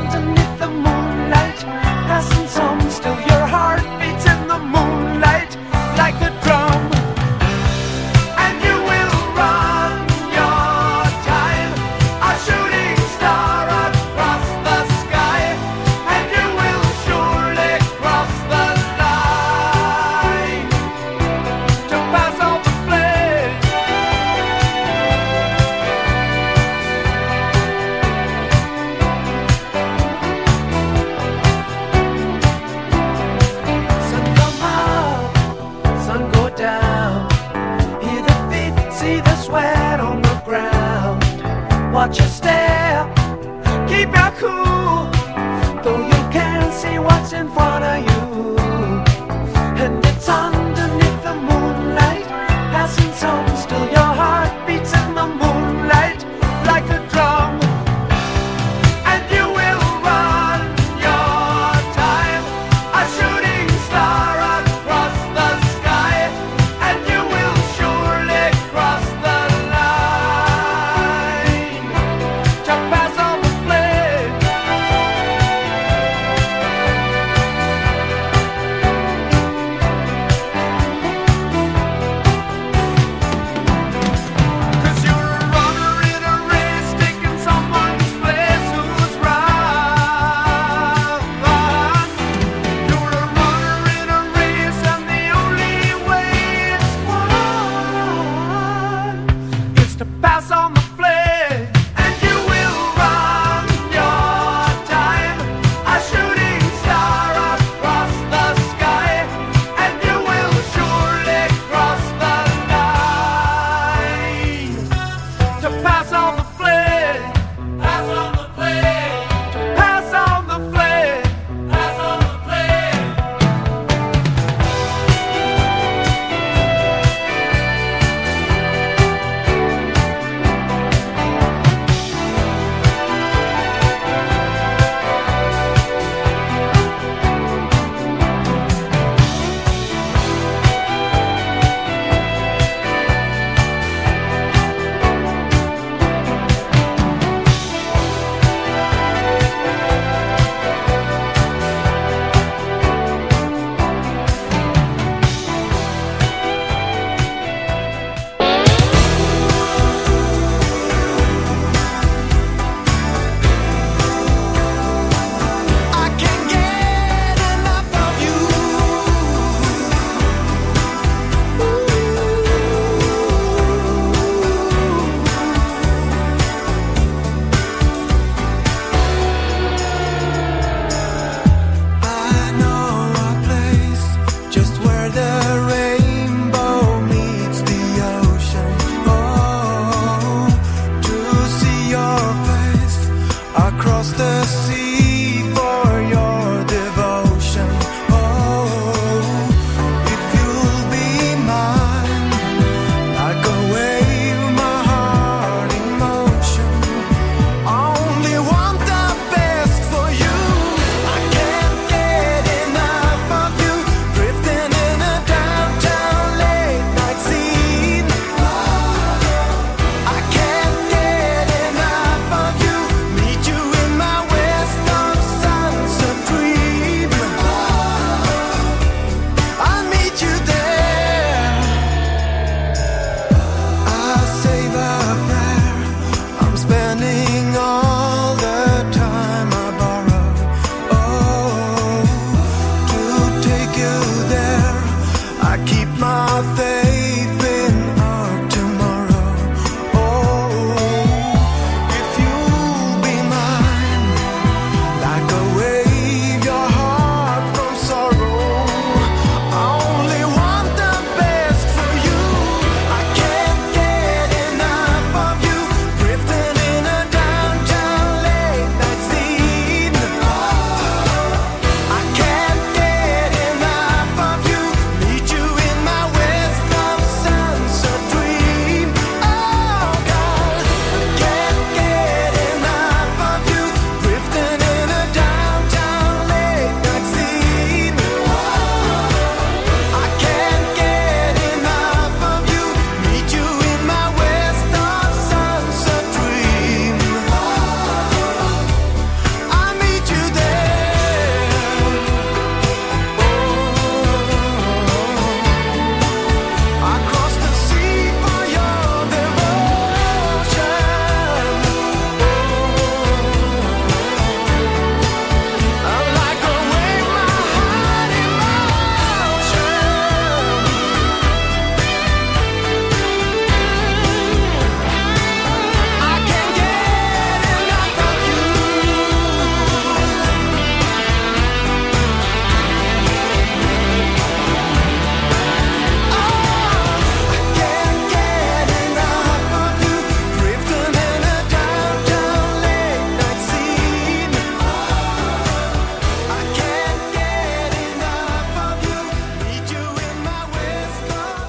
underneath the moonlight. watch your step. Keep your cool, though you can't see what's in front. across the sea.